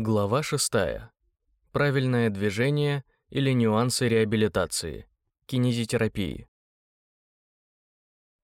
Глава 6. Правильное движение или нюансы реабилитации. Кинезитерапии.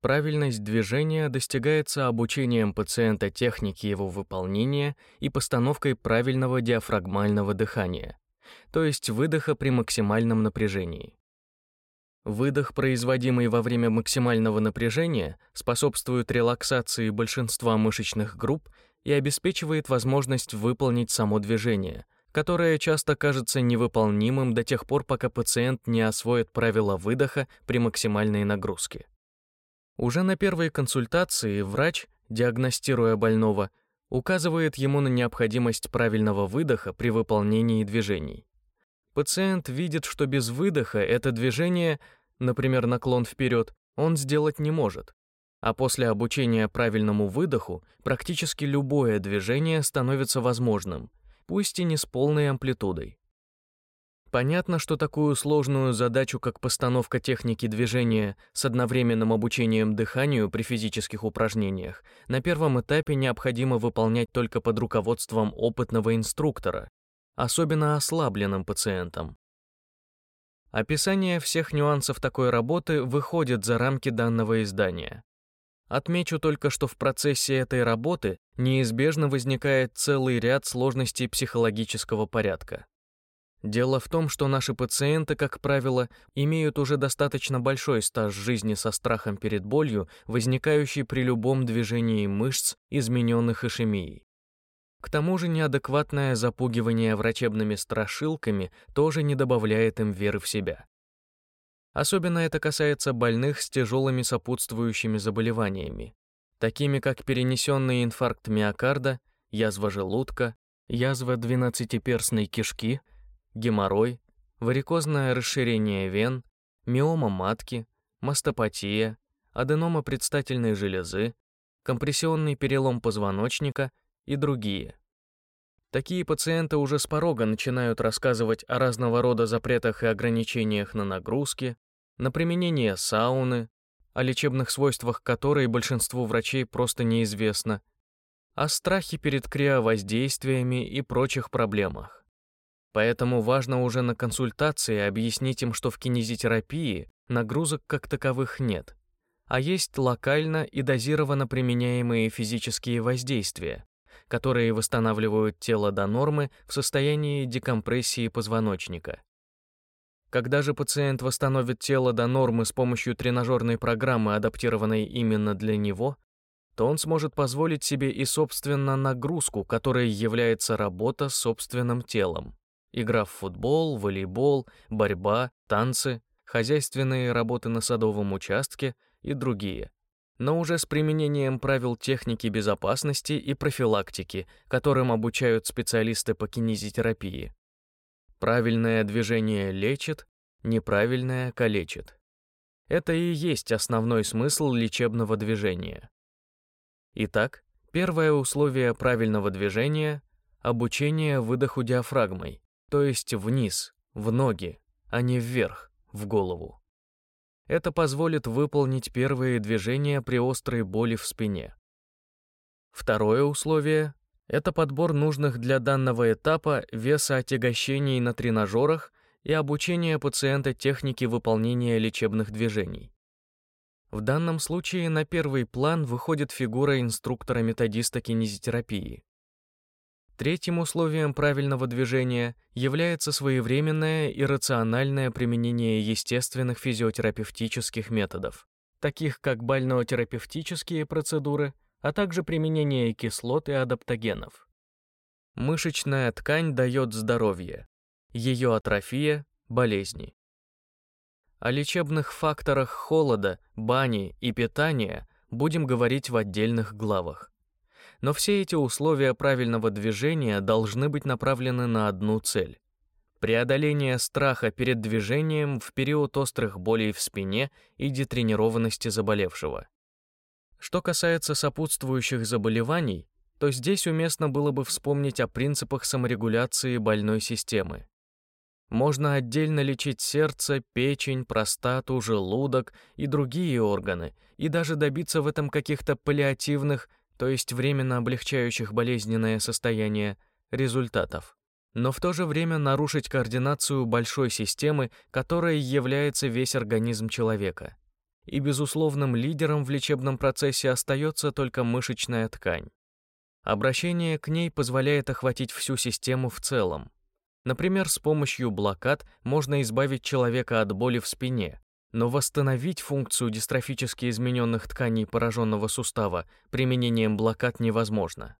Правильность движения достигается обучением пациента технике его выполнения и постановкой правильного диафрагмального дыхания, то есть выдоха при максимальном напряжении. Выдох, производимый во время максимального напряжения, способствует релаксации большинства мышечных групп и обеспечивает возможность выполнить само движение, которое часто кажется невыполнимым до тех пор, пока пациент не освоит правила выдоха при максимальной нагрузке. Уже на первой консультации врач, диагностируя больного, указывает ему на необходимость правильного выдоха при выполнении движений. Пациент видит, что без выдоха это движение, например, наклон вперед, он сделать не может, а после обучения правильному выдоху практически любое движение становится возможным, пусть и не с полной амплитудой. Понятно, что такую сложную задачу, как постановка техники движения с одновременным обучением дыханию при физических упражнениях, на первом этапе необходимо выполнять только под руководством опытного инструктора, особенно ослабленным пациентам. Описание всех нюансов такой работы выходит за рамки данного издания. Отмечу только, что в процессе этой работы неизбежно возникает целый ряд сложностей психологического порядка. Дело в том, что наши пациенты, как правило, имеют уже достаточно большой стаж жизни со страхом перед болью, возникающей при любом движении мышц, измененных ишемией. К тому же неадекватное запугивание врачебными страшилками тоже не добавляет им веры в себя. Особенно это касается больных с тяжелыми сопутствующими заболеваниями, такими как перенесенный инфаркт миокарда, язва желудка, язва двенадцатиперстной кишки, геморрой, варикозное расширение вен, миома матки, мастопатия, аденома предстательной железы, компрессионный перелом позвоночника и другие. Такие пациенты уже с порога начинают рассказывать о разного рода запретах и ограничениях на нагрузки, на применение сауны, о лечебных свойствах которой большинству врачей просто неизвестно, о страхе перед криовоздействиями и прочих проблемах. Поэтому важно уже на консультации объяснить им, что в кинезитерапии нагрузок как таковых нет, а есть локально и дозированно применяемые физические воздействия, которые восстанавливают тело до нормы в состоянии декомпрессии позвоночника. Когда же пациент восстановит тело до нормы с помощью тренажерной программы, адаптированной именно для него, то он сможет позволить себе и, собственно, нагрузку, которая является работа с собственным телом. Игра в футбол, волейбол, борьба, танцы, хозяйственные работы на садовом участке и другие. Но уже с применением правил техники безопасности и профилактики, которым обучают специалисты по кинезитерапии. Правильное движение лечит, неправильное калечит. Это и есть основной смысл лечебного движения. Итак, первое условие правильного движения — обучение выдоху диафрагмой, то есть вниз, в ноги, а не вверх, в голову. Это позволит выполнить первые движения при острой боли в спине. Второе условие это подбор нужных для данного этапа весоотягощений на тренажерах и обучение пациента технике выполнения лечебных движений. В данном случае на первый план выходит фигура инструктора-методиста кинезитерапии. Третьим условием правильного движения является своевременное и рациональное применение естественных физиотерапевтических методов, таких как бальнеотерапевтические процедуры, а также применение кислот и адаптогенов. Мышечная ткань дает здоровье, ее атрофия – болезни. О лечебных факторах холода, бани и питания будем говорить в отдельных главах. Но все эти условия правильного движения должны быть направлены на одну цель – преодоление страха перед движением в период острых болей в спине и детренированности заболевшего. Что касается сопутствующих заболеваний, то здесь уместно было бы вспомнить о принципах саморегуляции больной системы. Можно отдельно лечить сердце, печень, простату, желудок и другие органы, и даже добиться в этом каких-то паллиативных, то есть временно облегчающих болезненное состояние, результатов. Но в то же время нарушить координацию большой системы, которая является весь организм человека. И безусловным лидером в лечебном процессе остается только мышечная ткань. Обращение к ней позволяет охватить всю систему в целом. Например, с помощью блокад можно избавить человека от боли в спине, но восстановить функцию дистрофически измененных тканей пораженного сустава применением блокад невозможно.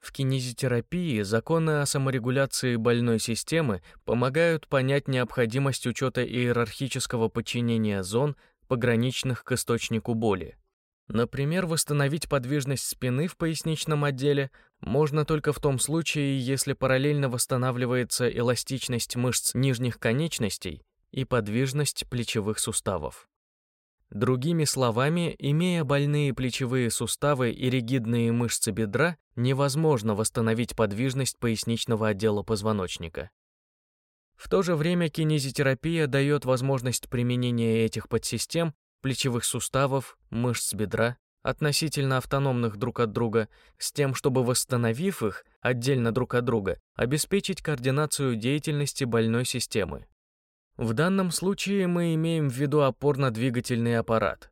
В кинезитерапии законы о саморегуляции больной системы помогают понять необходимость учета иерархического подчинения зон, пограничных к источнику боли. Например, восстановить подвижность спины в поясничном отделе можно только в том случае, если параллельно восстанавливается эластичность мышц нижних конечностей и подвижность плечевых суставов. Другими словами, имея больные плечевые суставы и ригидные мышцы бедра, невозможно восстановить подвижность поясничного отдела позвоночника. В то же время кинезитерапия дает возможность применения этих подсистем плечевых суставов, мышц бедра, относительно автономных друг от друга, с тем, чтобы, восстановив их отдельно друг от друга, обеспечить координацию деятельности больной системы. В данном случае мы имеем в виду опорно-двигательный аппарат.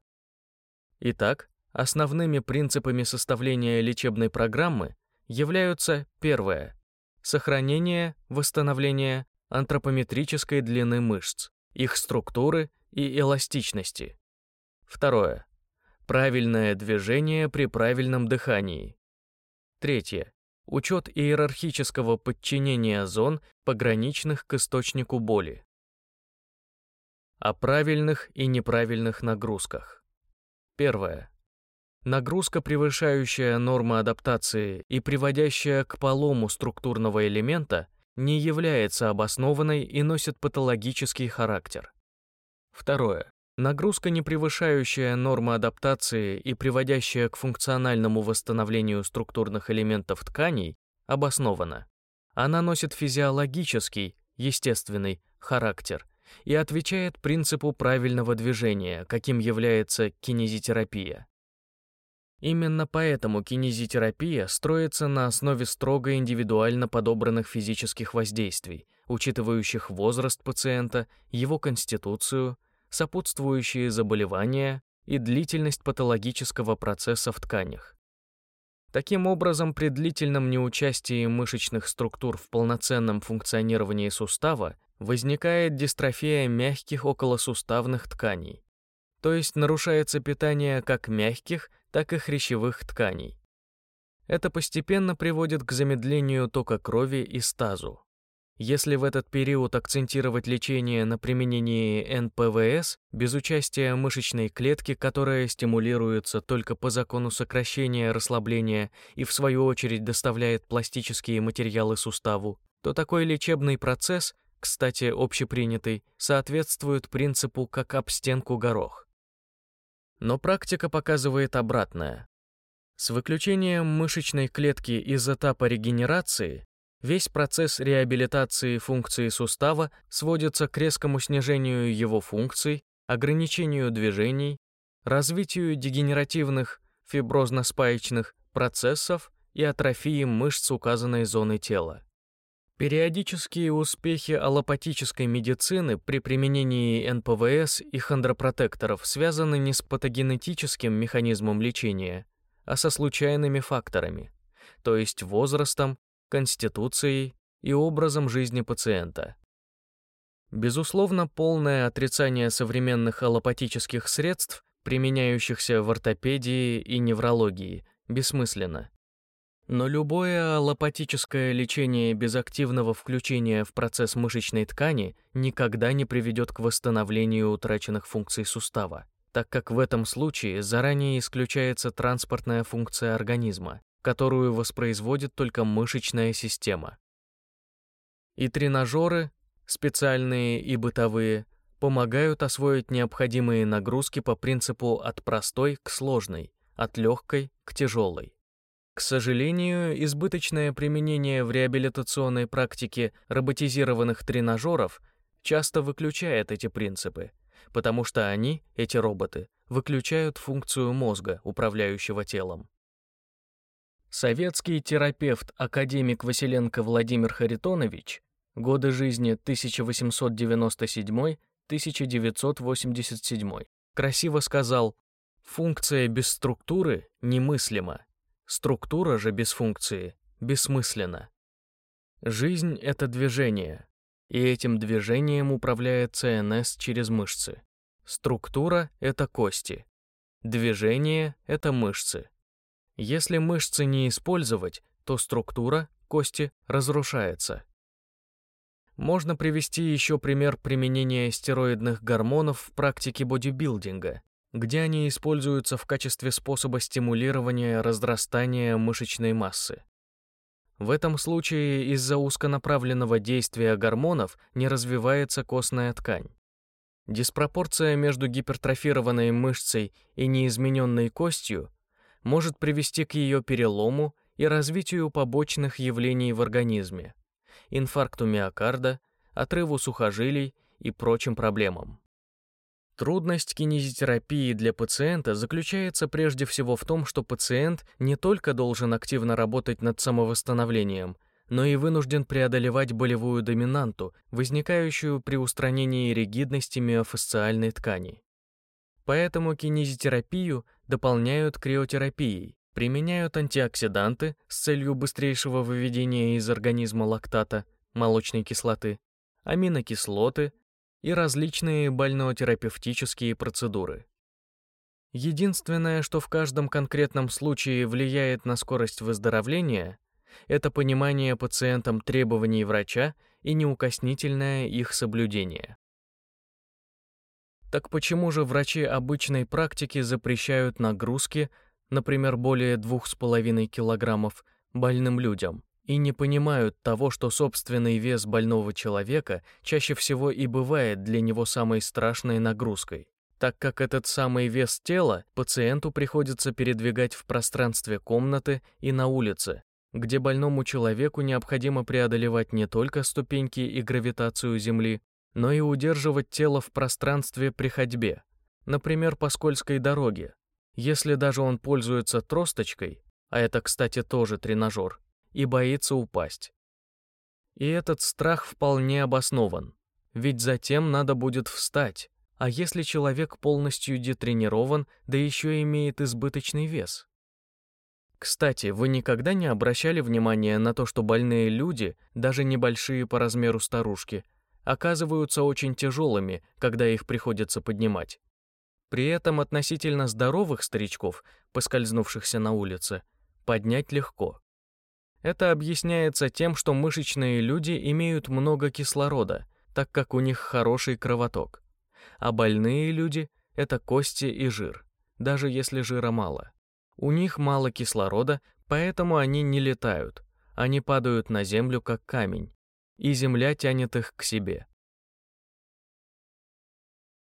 Итак, основными принципами составления лечебной программы являются первое – сохранение, восстановление антропометрической длины мышц, их структуры и эластичности. Второе. Правильное движение при правильном дыхании. Третье. Учет иерархического подчинения зон, пограничных к источнику боли. О правильных и неправильных нагрузках. Первое. Нагрузка, превышающая нормы адаптации и приводящая к полому структурного элемента, не является обоснованной и носит патологический характер. Второе. Нагрузка, не превышающая нормы адаптации и приводящая к функциональному восстановлению структурных элементов тканей, обоснована. Она носит физиологический, естественный характер и отвечает принципу правильного движения, каким является кинезитерапия. Именно поэтому кинезитерапия строится на основе строго индивидуально подобранных физических воздействий, учитывающих возраст пациента, его конституцию, сопутствующие заболевания и длительность патологического процесса в тканях. Таким образом, при длительном неучастии мышечных структур в полноценном функционировании сустава возникает дистрофия мягких околосуставных тканей, то есть нарушается питание как мягких, так и хрящевых тканей. Это постепенно приводит к замедлению тока крови и стазу. Если в этот период акцентировать лечение на применении НПВС без участия мышечной клетки, которая стимулируется только по закону сокращения расслабления и в свою очередь доставляет пластические материалы суставу, то такой лечебный процесс, кстати, общепринятый, соответствует принципу как об стенку горох. Но практика показывает обратное. С выключением мышечной клетки из этапа регенерации Весь процесс реабилитации функции сустава сводится к резкому снижению его функций, ограничению движений, развитию дегенеративных фиброзно-спаечных процессов и атрофии мышц указанной зоны тела. Периодические успехи аллопатической медицины при применении НПВС и хондропротекторов связаны не с патогенетическим механизмом лечения, а со случайными факторами, то есть возрастом конституцией и образом жизни пациента. Безусловно, полное отрицание современных аллопатических средств, применяющихся в ортопедии и неврологии, бессмысленно. Но любое аллопатическое лечение без активного включения в процесс мышечной ткани никогда не приведет к восстановлению утраченных функций сустава, так как в этом случае заранее исключается транспортная функция организма, которую воспроизводит только мышечная система. И тренажеры, специальные и бытовые, помогают освоить необходимые нагрузки по принципу от простой к сложной, от легкой к тяжелой. К сожалению, избыточное применение в реабилитационной практике роботизированных тренажеров часто выключает эти принципы, потому что они, эти роботы, выключают функцию мозга, управляющего телом. Советский терапевт, академик Василенко Владимир Харитонович, годы жизни 1897-1987, красиво сказал, функция без структуры немыслима, структура же без функции бессмысленна. Жизнь — это движение, и этим движением управляет ЦНС через мышцы. Структура — это кости, движение — это мышцы. Если мышцы не использовать, то структура, кости, разрушается. Можно привести еще пример применения стероидных гормонов в практике бодибилдинга, где они используются в качестве способа стимулирования разрастания мышечной массы. В этом случае из-за узконаправленного действия гормонов не развивается костная ткань. Диспропорция между гипертрофированной мышцей и неизмененной костью может привести к ее перелому и развитию побочных явлений в организме, инфаркту миокарда, отрыву сухожилий и прочим проблемам. Трудность кинезитерапии для пациента заключается прежде всего в том, что пациент не только должен активно работать над самовосстановлением, но и вынужден преодолевать болевую доминанту, возникающую при устранении ригидности миофасциальной ткани. Поэтому кинезитерапию дополняют криотерапией, применяют антиоксиданты с целью быстрейшего выведения из организма лактата, молочной кислоты, аминокислоты и различные больнотерапевтические процедуры. Единственное, что в каждом конкретном случае влияет на скорость выздоровления, это понимание пациентам требований врача и неукоснительное их соблюдение. Так почему же врачи обычной практики запрещают нагрузки, например, более 2,5 килограммов, больным людям, и не понимают того, что собственный вес больного человека чаще всего и бывает для него самой страшной нагрузкой, так как этот самый вес тела пациенту приходится передвигать в пространстве комнаты и на улице, где больному человеку необходимо преодолевать не только ступеньки и гравитацию Земли, но и удерживать тело в пространстве при ходьбе, например, по скользкой дороге. Если даже он пользуется тросточкой, а это, кстати, тоже тренажер, и боится упасть. И этот страх вполне обоснован, ведь затем надо будет встать, а если человек полностью детренирован, да еще имеет избыточный вес? Кстати, вы никогда не обращали внимания на то, что больные люди, даже небольшие по размеру старушки, оказываются очень тяжелыми, когда их приходится поднимать. При этом относительно здоровых старичков, поскользнувшихся на улице, поднять легко. Это объясняется тем, что мышечные люди имеют много кислорода, так как у них хороший кровоток. А больные люди — это кости и жир, даже если жира мало. У них мало кислорода, поэтому они не летают, они падают на землю как камень, и земля тянет их к себе.